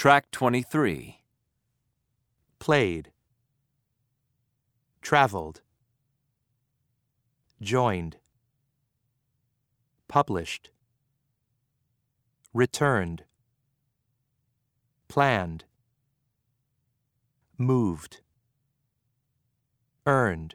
Track 23. played, traveled, joined, published, returned, planned, moved, earned,